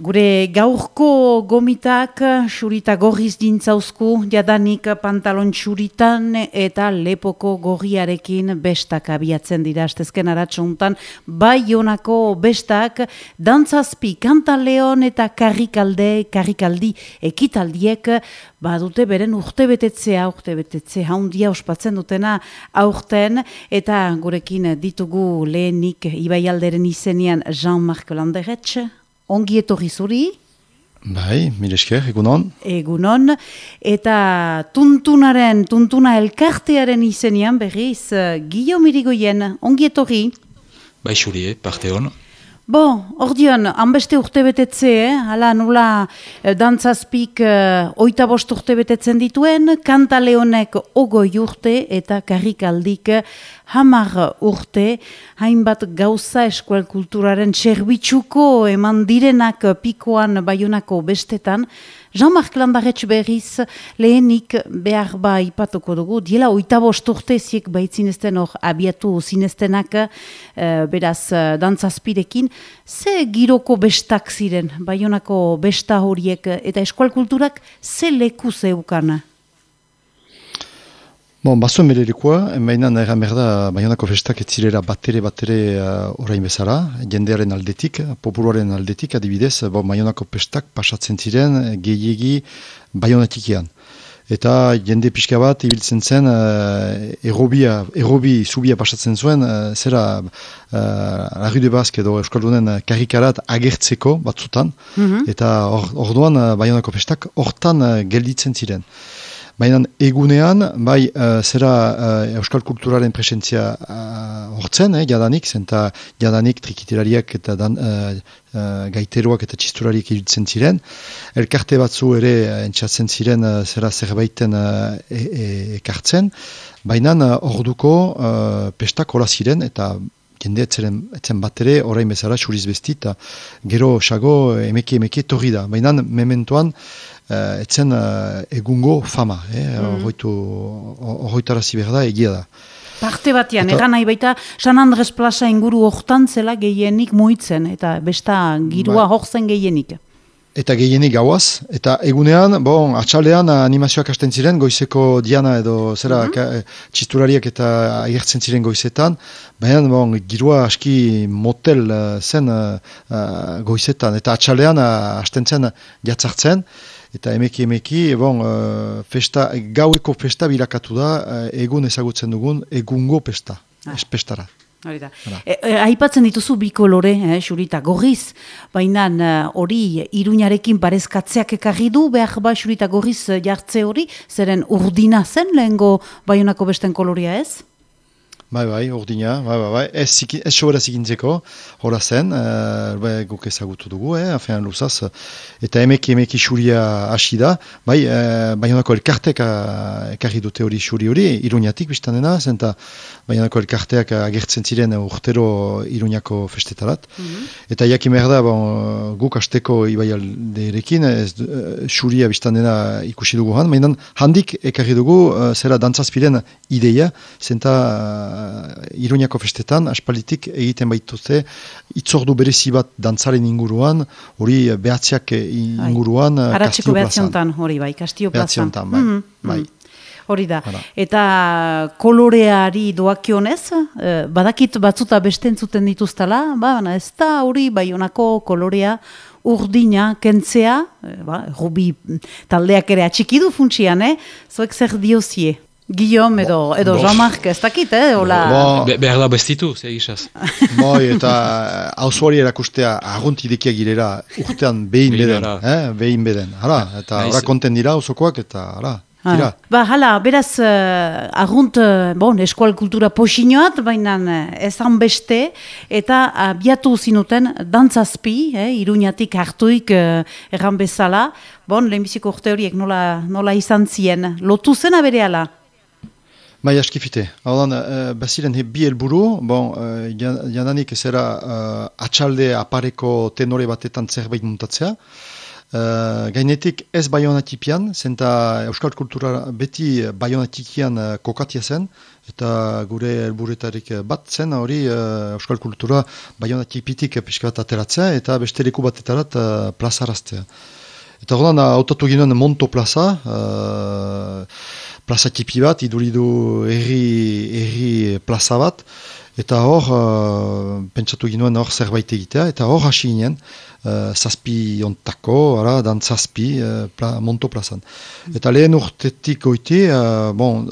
Gure gaurko gomitak xurita gorriz dintzauzku, jadanik pantalon xuritan eta lepoko gorriarekin bestak abiatzen dira. Astezken aratsuntan, bai honako bestak, dantzazpi kantaleon eta karrikalde, karrikaldi ekitaldiek, badute beren urte betetzea, urte betetzea haundia ospatzen dutena aurten, eta gurekin ditugu lehenik ibaialderen izenian Jean-Marc Landeretxe, ongi etorri zuri. Bai, mire esker, egunon. Egunon, eta tuntunaren, tuntuna elkartearen izenian berriz, uh, Gio Mirigoien, ongi etorri. Bai, xuri, eh, parte hon. Bo, ordion, hanbeste urte betetze, eh? hala nula eh, dantzazpik eh, oita bost urte betetzen dituen, kanta lehonek ogoi urte eta karrikaldik hamar urte, hainbat gauza eskual kulturaren txerbitzuko eman direnak pikoan baiunako bestetan, Jean-Marc Landaretx berriz lehenik behar ba ipatuko dugu, diela oita urte ziek baitzinezten hor abiatu zineztenak uh, beraz uh, dantzazpirekin, ze giroko bestak ziren, baionako besta horiek eta eskual kulturak ze leku zeukana? Bon, bazuen bererikoa, baina nahi merda baionako festak etzirera batere batere uh, orain bezala, jendearen aldetik, populuaren aldetik, adibidez, bon, baionako festak pasatzen ziren gehiegi baionatikian. Eta jende pixka bat ibiltzen zen uh, errobia, errobi zubia pasatzen zuen, uh, zera uh, Larru de Bask edo Euskaldunen karikarat agertzeko batzutan, mm eta orduan or, uh, baionako festak hortan uh, gelditzen ziren. Baina egunean, bai, uh, zera uh, euskal kulturaren presentzia uh, hortzen, eh, jadanik, zenta jadanik trikitilariak eta dan, uh, uh, gaiteroak eta txisturariak iruditzen ziren. Elkarte batzu ere entzatzen ziren uh, zera zerbaiten uh, e, e, ekartzen. Baina orduko uh, pestak hola ziren eta jende etzen, etzen bat ere orain bezala suriz bestit, gero xago emeki emeki torri da. Baina mementoan, uh, etzen uh, egungo fama, eh? mm. behar da, egia da. Parte batean, egan nahi baita, San Andres Plaza inguru hortan zela gehienik muitzen, eta besta girua bai. horzen gehienik. Eta gehienik gauaz, eta egunean, bon, atxalean animazioak hasten ziren, goizeko diana edo zera mm txisturariak eta agertzen ziren goizetan, baina bon, girua aski motel zen goizetan, eta atxalean hasten zen jatzartzen, eta emeki emeki, bon, uh, festa, gaueko festa bilakatu da, uh, egun ezagutzen dugun, egungo pesta, ah. espestara. E, e, aipatzen dituzu bi kolore, eh, xurita, gorriz, baina hori uh, iruñarekin parezkatzeak ekarri du, behar ba xurita gorriz jartze hori, zeren urdina zen lehengo baionako besten koloria ez? Bai, bai, urdina, bai, bai, bai, ez, ziki, ez sobera zikintzeko, hola zen, uh, bai, guk ezagutu dugu, eh, afean luzaz, eta emeki emeki xuria hasi da, bai, uh, bai honako elkartek ekarri dute hori xuri hori, iruñatik biztan dena, zenta bai honako elkarteak agertzen ziren urtero iruñako festetarat, mm eta jaki merda, bon, guk asteko ibai alderekin, ez uh, xuria biztan dena ikusi dugu han, mainan handik ekarri dugu, uh, zera dantzazpiren ideia, zenta uh, Iruñako festetan, aspalitik egiten baituzte, itzordu berezi bat dantzaren inguruan, hori behatziak inguruan, uh, Kastio plazan. hori bai, Kastio plazan. bai, mm -hmm. bai. Hori da. Eta koloreari doakionez, eh, badakit batzuta beste entzuten dituztala, ba, ez da hori bai onako kolorea urdina kentzea, eh, ba, rubi taldeak ere atxikidu funtsian, eh? Zoek zer diozie? Guillaume edo, edo Jean-Marc, ez dakit, eh? Ola... Be, behar da bestitu, ze gisaz. Boi, eta hausuari erakustea aguntidekia girera urtean behin beden. Eh? Behin beden. Hala, eta ora konten dira hausokoak, eta hala. Ah. Ba, hala, beraz, uh, argunt, uh, bon, eskual kultura posinoat, baina uh, ezan beste, eta uh, zinuten dantzazpi, eh, iruñatik hartuik uh, erran bezala, bon, lehenbiziko urte horiek nola, nola izan zien, lotu zena bere Bai, askifite. Hau da, uh, baziren bi helburu, bon, uh, jananik ezera uh, atxalde apareko tenore batetan zerbait muntatzea, Uh, gainetik ez baionatipian, zenta Euskal Kultura beti baionatikian uh, kokatia zen, eta gure helburetarik bat zen hori uh, Euskal Kultura baionatipitik pixka bat ateratzea, eta beste leku batetarat uh, plazaraztea. Eta hori da, autatu ginen Monto plaza, uh, plaza tipi bat, iduridu erri, erri plaza bat, eta hor, uh, pentsatu ginen hor zerbait egitea, eta hor hasi ginen, uh, zazpi ontako, ara, dan zazpi uh, pla, monto plazan. Eta lehen urtetik oiti, uh, bon,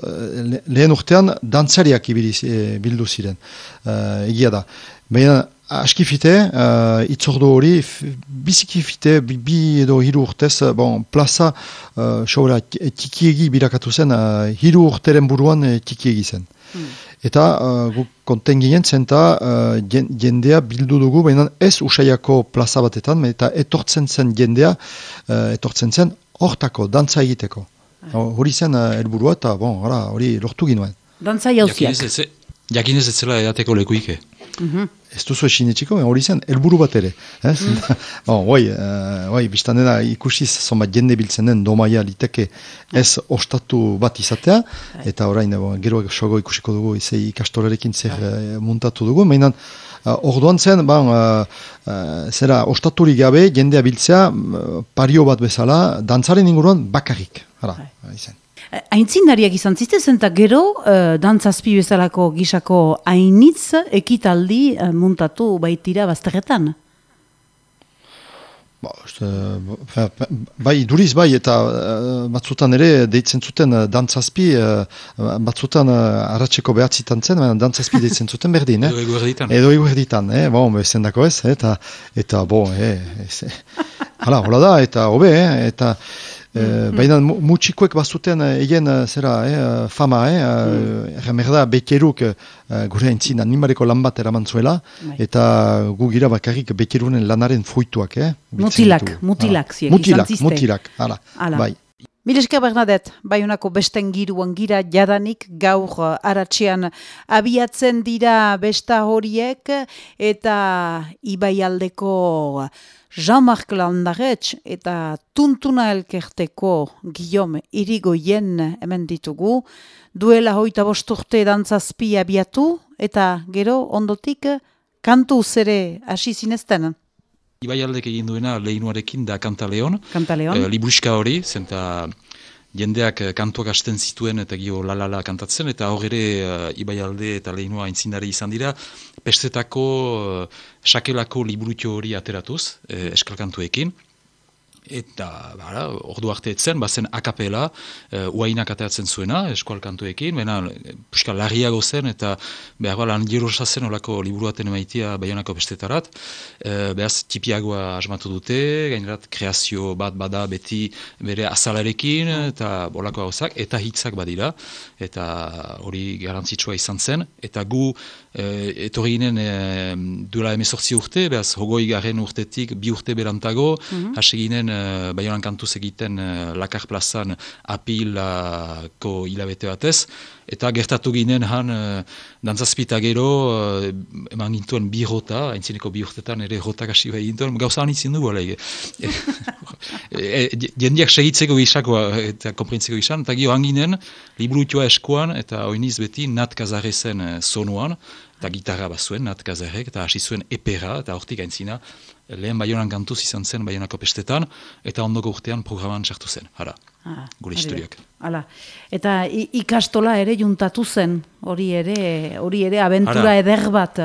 lehen urtean dantzariak ibiliz, e, bildu ziren, uh, egia da. Baina, askifite, uh, itzordo hori, bizikifite, bi, bi edo hiru urtez, bon, plaza, uh, xaura, tikiegi birakatu zen, uh, hiru urteren buruan tikiegi zen. Hmm. Eta uh, guk konten ginen zenta uh, jendea bildu dugu, baina ez usaiako plaza batetan, eta etortzen zen jendea, uh, etortzen zen hortako, dantza egiteko. Ah. Hori zen uh, elburua eta bon, hori lortu ginoen. Dantza jauziak. Jakinez ez zela edateko lekuike. Mm Ez duzu esin etxiko, hori zen, elburu bat ere. Eh? Mm. bon, oi, uh, oi, biztan dena ikusiz zonbat jende biltzen den domaia liteke ez ostatu bat izatea, bai. eta orain, bon, gero sogo ikusiko dugu, izei ikastorerekin zer uh, muntatu dugu, mainan, uh, orduan zen, ban, uh, uh, zera, ostaturik gabe, jendea biltzea, pario bat bezala, dantzaren inguruan bakarrik. Hala, bai. izan. Aintzindariak izan zizte eta gero, uh, dantzazpi bezalako gisako hainitz ekitaldi uh, muntatu baitira bazterretan? Ba, bai, duriz bai, eta uh, batzutan ere deitzen zuten uh, dantzazpi, uh, batzutan uh, zen, uh, dantzazpi deitzen zuten berdin, eh? Edo egu erditan. Edo egu erditan, eh? Bon, bezen dako ez, eta, eta, bo, eh? Hala, hola da, eta, hobe, eh? Eta, Mm Baina mutxikoek bazuten egen zera eh, fama, eh, mm. merda bekeruk gure entzin animareko lan bat eraman zuela, bai. eta gu gira bakarrik bekerunen lanaren fruituak. Eh, mutilak, mutilak, ziek, mutilak, mutilak, ala, bai. Mileska Bernadet, baiunako besten giruan gira jadanik gaur aratxean abiatzen dira besta horiek eta ibaialdeko Jean-Marc Landaretz eta Tuntuna Elkerteko Guillaume Irigoyen hemen ditugu. Duela hoita bosturte dantzazpi abiatu eta gero ondotik kantu zere hasi zinezten. Ibai aldek egin duena lehinuarekin da Kantaleon. Kantaleon. E, libuska hori, zenta jendeak kantuak hasten zituen eta gio lalala kantatzen, eta hor ere uh, Ibai alde eta lehinua intzindari izan dira, pestetako uh, sakelako liburutio hori ateratuz, eh, eskalkantuekin eta bara, ordu arte etzen, bazen akapela, uh, uainak ateatzen zuena, eskualkantuekin, baina puska larriago zen, eta behar ba, lan girosa zen olako liburuaten emaitia baionako bestetarat, uh, behaz tipiagoa asmatu dute, gainerat kreazio bat bada beti bere azalarekin, eta bolako gauzak, eta hitzak badira, eta hori garantzitsua izan zen, eta gu uh, etorri ginen uh, duela emezortzi urte, behaz hogoi garen urtetik bi urte berantago, mm -hmm. Eh, Baionan kantuz egiten uh, Lakar plazan apilako hilabete batez, eta gertatu ginen han uh, dantzazpita gero uh, eman gintuen bi rota, haintzineko bi urtetan ere rota kasi bai gintuen, gauza hanitzen dugu, alai. e, jendiak segitzeko gisako eta komprentzeko gisan, eta gio hanginen, liburutua eskuan, eta oiniz beti nat kazarezen uh, sonuan, eta gitarra bazuen, nat kazarek, eta hasi zuen epera, eta hortik aintzina, lehen baionan kantuz izan zen baionako pestetan, eta ondoko urtean programan sartu zen, hara, ah, gure historiak. Hala. Eta ikastola ere juntatu zen, hori ere, hori ere abentura eder bat.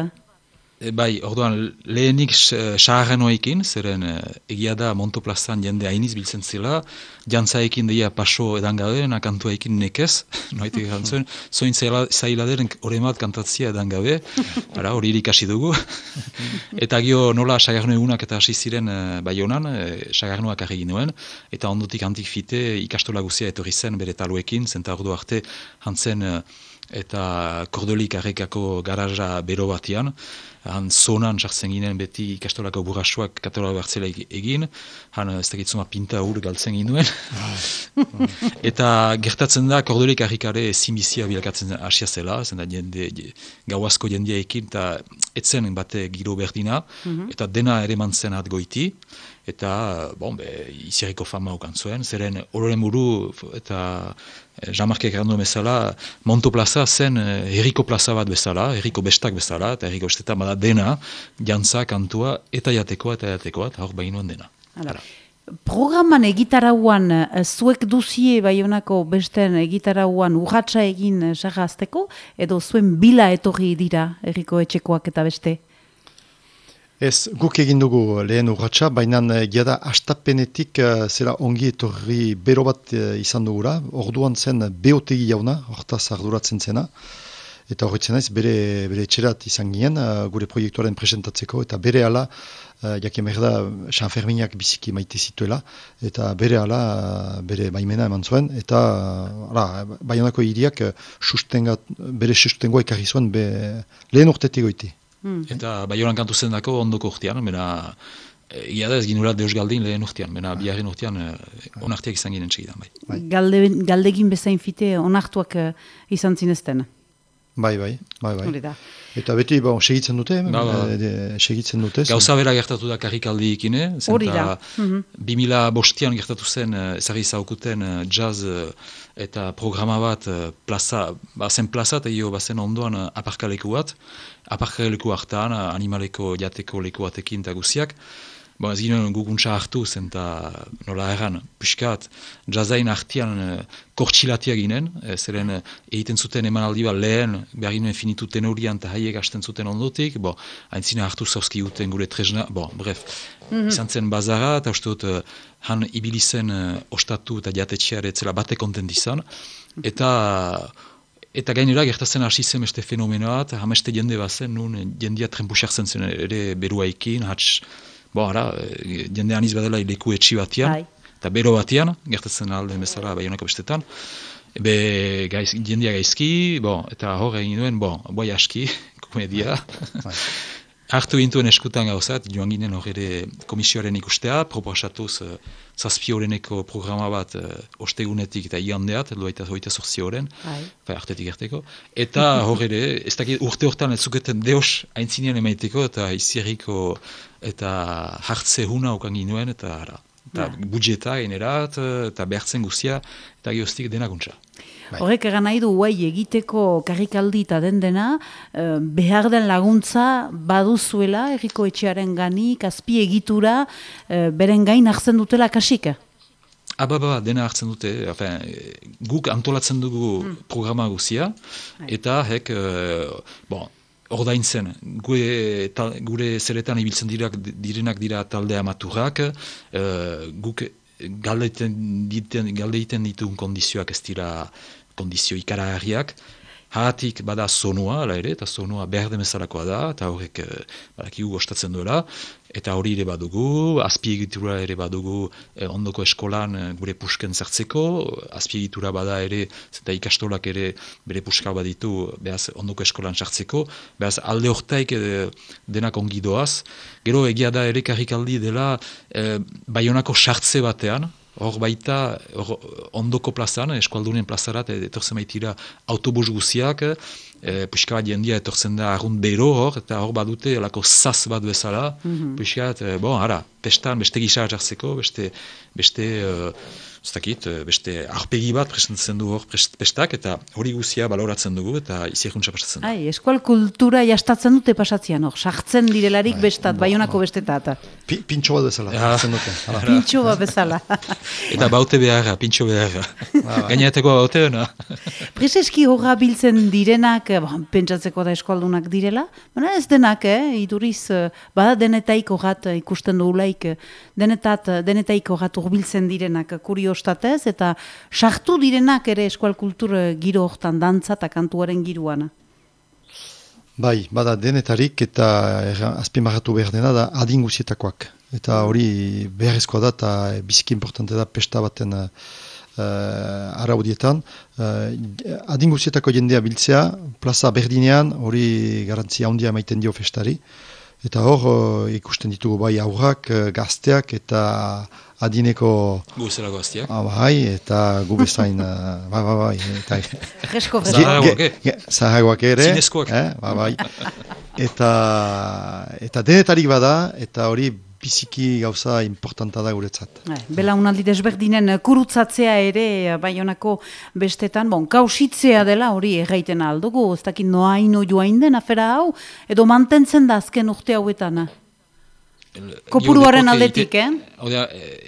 E, bai, orduan, lehenik saharren oekin, zeren e, egia da Montoplazan jende hainiz biltzen zela, jantzaekin deia paso edan gabe, nakantua ekin nekez, noite gantzuen, zoin zaila deren hori bat kantatzia edan gabe, ara, hori irikasi dugu. eta gio nola sagarnu egunak eta hasi ziren e, bai honan, e, sagarnuak arregin nuen, eta ondotik antik fite ikastola guzia etorri zen bere taluekin, zenta ordu arte hantzen eta kordolik arrekako garaja bero batian, han zonan jartzen ginen beti ikastolako burrasuak katola bertzela egin, han ez da gitzuma pinta ur galtzen ginuen. eta gertatzen da, kordolik harrikare zimizia bilakatzen asia zela, zen da jende, gau asko jendia ekin, eta etzen bate giro berdina, mhm. eta dena ere mantzen goiti eta bon, be, izierriko fama okan zuen, zeren ororen buru eta e, Jean-Marc Ekarando bezala, Monto Plaza zen eh, herriko plaza bat bezala, herriko bestak bezala, eta herriko bestetan bada dena, jantza, kantua, eta jatekoa, eta jatekoa, eta hor bainoan dena. Hala. Programan egitarauan eh, zuek duzie baionako besten egitarauan urratsa egin sarrazteko, edo zuen bila etorri dira herriko etxekoak eta beste? Ez, guk egin dugu lehen urratxa, baina uh, astapenetik uh, zera ongi etorri bero bat izan dugura, orduan zen beotegi jauna, hortaz arduratzen zena, eta horretzen naiz bere, bere etxerat izan ginen, gure proiektuaren presentatzeko, eta bere ala, uh, jakin behar da, San Ferminak biziki maite zituela, eta bere ala, bere baimena eman zuen, eta uh, baionako hiriak uh, bere sustengoa ekarri zuen be, lehen urtetik goiti. Hmm. Eta baioran kantu zen dako ondoko urtean, mena, e, ia da ez ginura deus galdin lehen urtean, mena ah. biharren urtean e, onartiak izan ginen txegidan, bai. bai. Galde, galdegin bezain fite onartuak uh, izan zinezten. Bai, bai, bai, bai. Eta beti, bon, segitzen dute, ba, ba. E, segitzen dute. Gauza bera gertatu da karrikaldi ikine, Hori da. Mm -hmm. bostian gertatu zen, ezagri zaukuten jazz eta programa bat plaza, ba, zen plaza, eta jo, ba, zen ondoan aparkaleku bat, aparkaleku hartan, animaleko jateko leku batekin eta guziak, Bon, ez ginen guguntza hartu zen eta nola erran, piskat, jazain artian uh, kortxilatia ginen, e, zeren uh, egiten zuten emanaldi bat lehen, behar ginen finitu tenorian eta haiek hasten zuten ondotik, bo, haintzine hartu zauzki guten gure trezna, bo, bref, mm -hmm. izan zen bazara, eta uste dut, uh, han ibilizen uh, ostatu eta jatetxeare zela bate kontent izan, eta... Eta gainera, gertatzen hasi zen beste fenomenoat, hameste jende bazen, nun jendia trenpuxartzen zen ere beruaikin, hatz, bo, ara, eh, jende aniz badela leku etxi batian, bai. eta bero batian, gertatzen alde bezala baionako bestetan, Ebe, gaiz, jendia gaizki, bo, eta hor egin duen, bo, boi aski, komedia. Artu gintuen eskutan gauzat, joan ginen hor ere komisioaren ikustea, proposatuz uh, zazpi horreneko programa bat uh, ostegunetik eta iandeat, eta hoita sortzi horren, bai. bai, artetik erteko. Eta hor ere, ez dakit urte hortan ez zuketen deos haintzinean emaiteko, eta izierriko eta hartze huna okan ginuen, eta ara. Eta ja. budjeta generat, eta behartzen guzia, eta geostik denakuntza. Bai. Horrek egan nahi du guai egiteko karrikaldi eta den dena, eh, behar den laguntza baduzuela erriko etxearen ganik, azpi egitura, eh, beren gain hartzen dutela kasik? Aba, ba, dena hartzen dute, enfin, guk antolatzen dugu hmm. programa guzia, bai. eta hek, bon, ordain zen, gure, gure zeretan ibiltzen dirak, direnak dira taldea maturrak, guk galdeiten galdeiten ditun kondizioak ez dira kondizio ikaragarriak Hatik bada sonua, ala ere, eta sonua behar demezalakoa da, eta horrek eh, badakigu gostatzen duela, eta hori ere badugu, azpiegitura ere badugu eh, ondoko eskolan eh, gure pusken zertzeko, azpiegitura bada ere, zeta ikastolak ere bere puska baditu behaz ondoko eskolan sartzeko, behaz alde hortaik eh, denak ongi doaz, gero egia da ere karrikaldi dela eh, baionako sartze batean, hor baita or, ondoko plazan, eskualdunen plazarat, etorzen baitira autobus guziak, e, puxka bat jendia etortzen da arrund bero hor, eta hor badute lako zaz bat bezala, mm -hmm. puxka e, bon, ara, pestan, beste gisa jartzeko, beste, beste uh, Zdakit, eh, beste arpegi bat presentatzen du hor pestak, eta hori guzia baloratzen dugu, eta izi eguntza pasatzen dugu. Ai, eskual kultura jastatzen dute pasatzean hor, sartzen direlarik bai, bestat, baionako bestetat. Pintxo bat bezala, ja. dute. Pintxo bat bezala. eta baute beharra, pintxo beharra. Gainateko baute, no? Prezeski horra biltzen direnak, eh, bon, pentsatzeko da eskualdunak direla, baina ez denak, eh, iduriz, eh, bada denetaik horrat ikusten dugu denetat, denetaik horrat urbiltzen direnak, kurio ostatez, eta sartu direnak ere eskual kultur giro hortan dantza eta kantuaren giruana. Bai, bada denetarik eta azpimarratu behar dena da adinguzietakoak. Eta hori beharrezkoa da eta biziki importante da pesta baten uh, uh, araudietan. Uh, adinguzietako jendea biltzea, plaza berdinean, hori garantzia handia emaiten dio festari. Eta hor, ikusten ditugu bai aurrak, gazteak eta adineko... Guzela gazteak. Ah, bai, eta gu bezain, bai, bai, bai. Eta, Fresko, Zahagoak, ere. Zinezkoak. Eh, bai, bai. Eta, eta denetarik bada, eta hori biziki gauza importanta da guretzat. Eh, bela unaldi desberdinen kurutzatzea ere eh, baionako bestetan, bon, kausitzea dela hori erraiten aldugu, ez dakit noa ino joain den afera hau, edo mantentzen da azken urte hauetan. Kopuruaren aldetik, eh? Odea,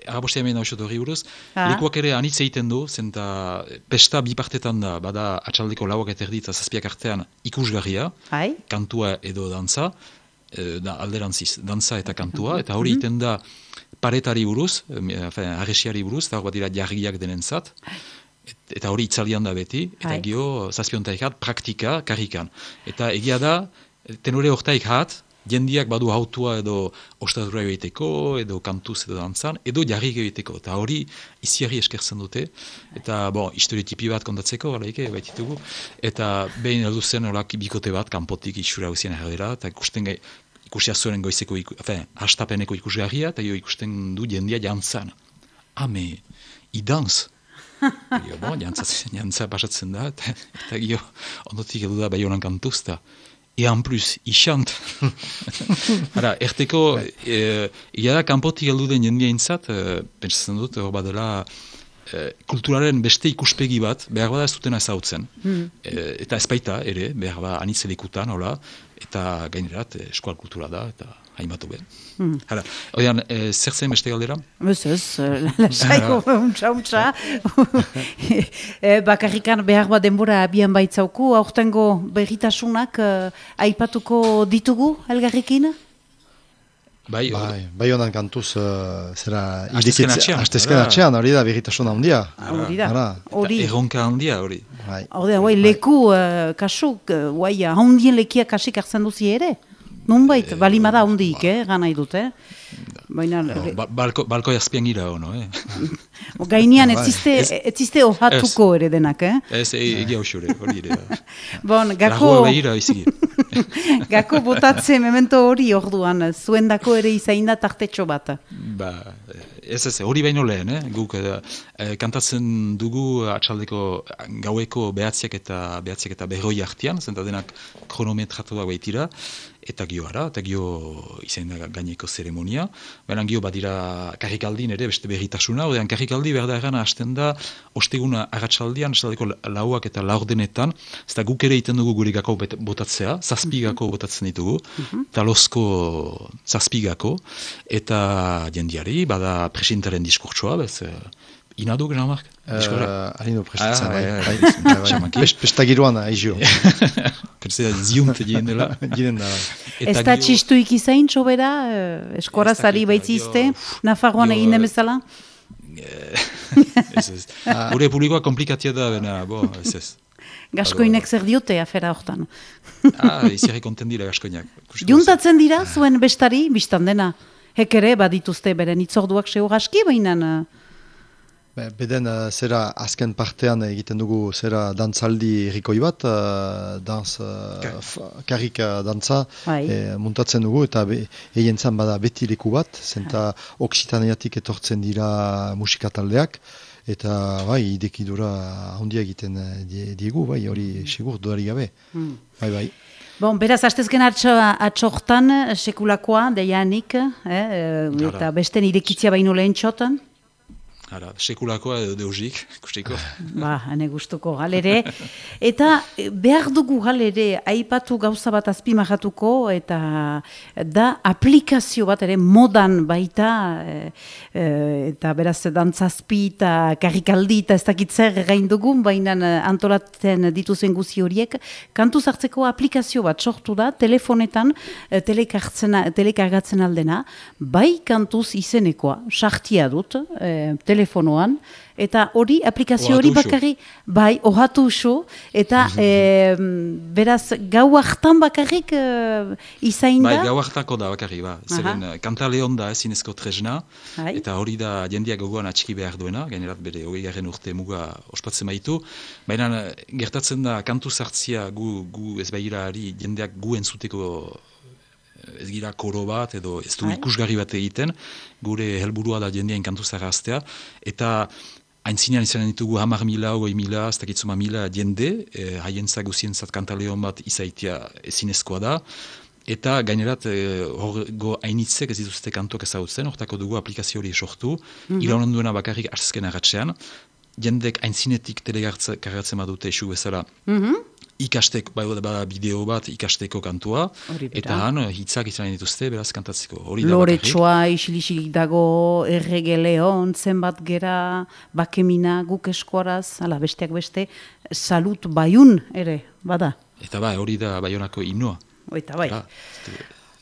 agapostea hemen hau hori buruz, lekuak ere anitz egiten du, zenta pesta bipartetan da, bada atxaldeko lauak eta erditza zazpiak artean ikusgarria, Hai. kantua edo dantza, e, da, alderantziz, dantza eta kantua, eta hori iten da paretari buruz, arresiari buruz, eta hori dira jarriak denentzat, eta hori itzalian da beti, eta Hai. gio zazpiontaik hat, praktika, karrikan. Eta egia da, tenore hortaik hat, jendiak badu hautua edo ostatura egiteko, edo kantuz edo dantzan, edo jarri egiteko. Eta hori iziari eskertzen dute. Eta, bon, historiotipi bat kontatzeko, galaike, baititugu. Eta behin eldu zen olak bikote bat, kanpotik isura huzien erradera, eta ikusten gai, ikusia zuen goizeko, iku, afen, hastapeneko ikusgarria, eta jo ikusten du jendia jantzan. Hame, idanz. Gio, bon, jantza, pasatzen da, eta, eta gio, ondotik edu da bai honan kantuzta et en plus, chante. Hala, erteko, e, da, kanpotik heldu den jendia intzat, e, pentsatzen dut, hor badela, e, kulturaren beste ikuspegi bat, behar bada ez dutena ezautzen. Mm. E, eta ezpaita, ere, behar bada anitzelikutan, hola, eta gainerat, e, eskual kultura da, eta hainbatu ben. Hmm. Hala, oian, e, zer zen beste galdera? Ez ez, lasaiko, untsa, untsa. bakarrikan behar bat denbora abian baitzauku, aurtengo berritasunak uh, aipatuko ditugu, elgarrikin? Bai, bai, bai honan kantuz, uh, zera, astezken atxean, hori da, berritasuna handia. Hori da, hori. Erronka handia, hori. Hori da, leku, uh, kasuk, uh, handien lekia kasik hartzen duzi ere. Nunbait, e, balimada hundik, eh, gana idut, eh? Baina... No, ba, balko, balko jazpian gira hono, eh? Gainean, ez ziste ohatuko ere denak, eh? Ez, egia usure, hori ere. Bon, gako... gako botatze memento hori orduan, zuen dako ere izain da tartetxo bat. Ba, ez ez, hori baino lehen, eh? Guk, eh, kantatzen dugu atxaldeko gaueko behatziak eta behatziak eta berroi artian, zenta denak kronometratu da baitira, eta gio ara, eta gio izan da gaineko zeremonia. Baina gio badira karrikaldin ere, beste berritasuna, odean karrikaldi berda eran hasten da, osteguna agatsaldian, estaldeko lauak eta laurdenetan, ez da guk ere iten dugu gure botatzea, zazpigako mhm. botatzen ditugu, mm talozko zazpigako, eta jendiari, bada presintaren diskurtsoa, bez, Inado, Jean Marc Alino prestatzen, bai. Pestagiroan, aizio. Perzea, ziunt egin dela. Ginen da. Ez da txistu ikizain, txobera? Eskorazari baitzizte? Nafarroan egin demezala? Ez ez. Gure publikoa komplikatia da, bena, bo, ez ez. Gaskoinek zer diote afera hortan. ah, izierri konten dira gaskoinak. Juntatzen dira, zuen bestari, biztan dena. Hekere, badituzte beren itzorduak seo gaski, baina... Beden uh, zera azken partean egiten dugu zera dantzaldi errikoi bat, uh, danz, uh, karrik dantza bai. muntatzen dugu eta egin zan bada beti leku bat, zenta oksitaneatik etortzen dira musikataldeak eta bai, idekidura handia egiten diegu, bai, hori sigur duari gabe. Hmm. Bai, bai. Bon, beraz, hastezken atxortan, sekulakoa, deianik, eh, eta beste irekitzia baino lehen txotan? Hala, sekulakoa edo deusik, kustiko. Ba, hane gustuko, galere. Eta e, behar dugu galere, aipatu gauza bat azpimahatuko, eta da aplikazio bat ere modan baita, e, e, eta beraz dantzazpi eta karrikaldi eta ez dakitzer gain dugun, baina antolatzen dituzen guzi horiek, kantu zartzeko aplikazio bat sortu da, telefonetan telekargatzen aldena, bai kantuz izenekoa, sartia dut, telefonoan, eta hori aplikazio hori bakarri, bai, ohatu usu, eta e, beraz gau hartan bakarrik e, izain Bai, da. gau hartako da bakarri, ba. Zeren, eh, kanta lehon da ezinezko tresna, Bai. eta hori da jendeak gogoan atxiki behar duena, gainerat bere hogei garen urte muga ospatzen baitu. Baina eh, gertatzen da kantu sartzia gu, gu ez ari jendeak gu entzuteko ez gira koro bat edo ez du Bai. ikusgarri bat egiten, gure helburua da jendean kantu zarraztea, eta Aintzinean izan ditugu hamar mila, ogoi mila, ez dakitzuma mila jende, eh, haientzat guzientzat kantaleon bat izaitia ezinezkoa da, eta gainerat eh, horgo hainitzek ez dituzte kantuak ezagutzen, hortako dugu aplikazio hori sortu, mm -hmm. duena bakarrik azken agatzean, jendek aintzinetik telegarratzen badute esu bezala, Mhm. Ikasteko, bai, bada bideo bat ikasteko kantua, eta han hitzak izan dituzte, beraz kantatzeko. Hori. Loretsua, isilisik dago, errege leon, zenbat gera, bakemina, guk eskuaraz, ala besteak beste, salut baiun ere, bada. Eta bai, hori da baionako himnoa. Oita bai. Hala,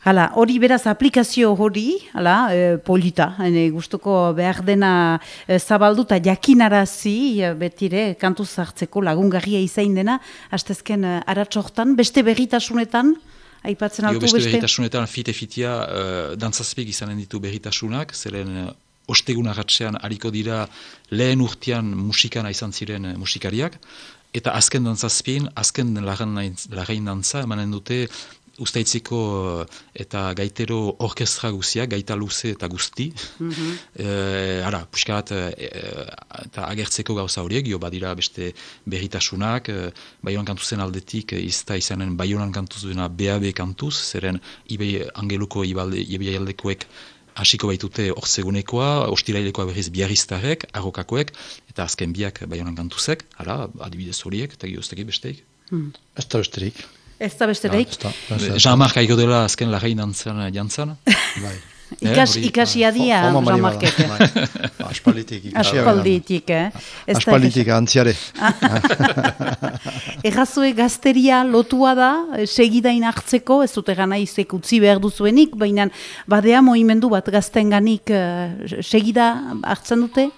Hala, hori beraz aplikazio hori, hala, e, polita, ene gustuko behar dena e, zabalduta jakinarazi, e, betire, kantu zartzeko lagungarria izain dena, hastezken e, aratsortan, beste berritasunetan, aipatzen altu beste beste. berritasunetan fite-fitea uh, dantzazpik izanen ditu berritasunak, zeren uh, ostegun agatzean hariko dira lehen urtean musikana izan ziren eh, musikariak, eta azken dantzazpien, azken lagain dantza emanen dute ustaitzeko eh, eta gaitero orkestra guziak, gaita luze eta guzti. Eh, ara, puskat, eta agertzeko gauza horiek, jo badira beste berritasunak, uh, baionan kantuzen aldetik, izta izanen baionan kantuz duena BAB kantuz, zeren ibei angeluko ibalde, aldekoek hasiko baitute orzegunekoa, ostirailekoa berriz biarriztarek, arrokakoek, eta azken biak baionan kantuzek, ara, adibidez horiek, eta giozteki besteik. Besterik. Ez da besterik. Ez da, da. Jean-Marc aiko dela azken lagain dantzan jantzan. Bai. Ikas, hori- ikasia dia, Homa mali Jean-Marquek. bai. Ba, Aspalditik. Aspalditik, eh? Aspalditik antziare. Errazue gazteria lotua da, eh, segidain hartzeko, ez dute gana izek utzi behar duzuenik, baina badea moimendu bat gaztenganik eh, segida hartzen dute?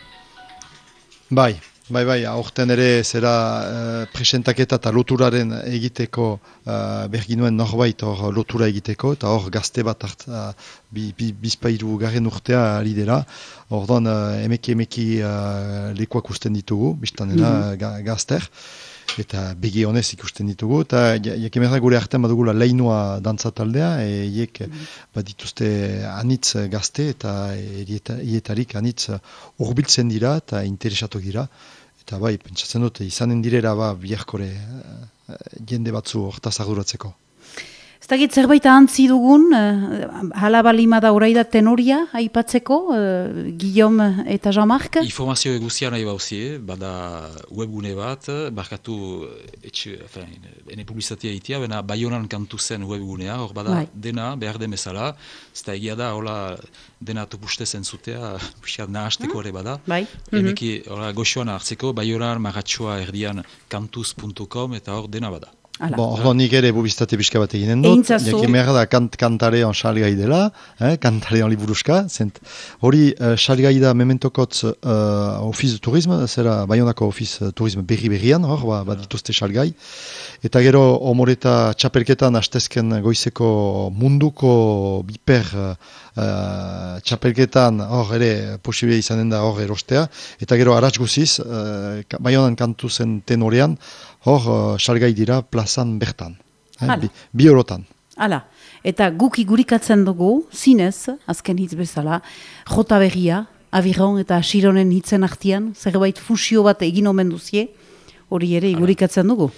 Bai, bai, bai, aurten ere zera uh, presentaketa eta loturaren egiteko uh, berginuen norbait hor lotura egiteko, eta hor gazte bat hart, uh, bi, bi, bizpairu garen urtea ari dela, orduan uh, emeki emeki uh, lekuak usten ditugu, biztanena mm ga, gazter, eta begi honez ikusten ditugu, eta jakemerra gure artean badugula leinua dantza taldea, e, hiek badituzte anitz gazte eta erieta- hietarik anitz urbiltzen dira eta interesatok dira. Eta bai, pentsatzen dut, izanen direra ba, biharkore eh, jende batzu hortaz arduratzeko. Ez dakit zerbait ahantzi dugun, eh, hala balima da orai tenoria aipatzeko, eh, Guillaume eta Jean-Marc? Informazio eguzia nahi bauzie, bada webgune bat, barkatu etxe, enfin, ene publizatia itia, bena baionan kantu zen webgunea, hor bada Bai. dena, behar den bezala, ez da egia da, hola, dena topuste zentzutea, pixat nahasteko ere bada. Bai. Emeki, hola, goxoan hartzeko, baionan maratxoa erdian kantuz.com eta hor dena bada. Hala. Bon, orduan nik ere bubiztate pixka bat eginen dut. Egintzazu. Jakemerra da kant, kantareon salgai dela, eh, kantareon liburuska, zent hori uh, salgai da mementokotz uh, ofiz de turisme, zera Bayonako ofiz uh, turisme berri berrian, hor, ba, ba dituzte salgai. Eta gero omoreta txapelketan astezken goizeko munduko biper uh, txapelketan hor ere posible izanen da hor erostea. Eta gero aratz guziz, uh, Baionan kantu zen tenorean, hor uh, salgai dira plazan bertan. Eh, bi, bi eurotan. Hala, eta guk igurikatzen dugu, zinez, azken hitz bezala, jota berria, abiron eta asironen hitzen artian, zerbait fusio bat egin omen duzie, hori ere igurikatzen dugu.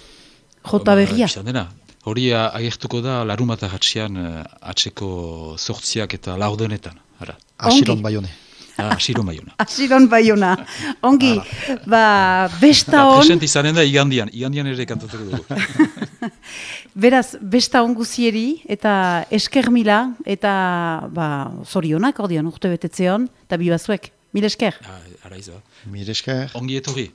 Jota berria. Ba, dena. Hori agertuko da larun bat ahatzean uh, atzeko sortziak eta laurdenetan. Ara. Asiron baione. Siro Maiona. Asiron baiona. Ongi, ba, besta on, present izanen da igandian, igandian ere kantatuko dugu. beraz, besta on guzieri, eta esker mila, eta, ba, zorionak, ordean, urte betetzeon, eta bibazuek. Mil esker. Ah, Ara iza. Mire esker. Ongi etorri.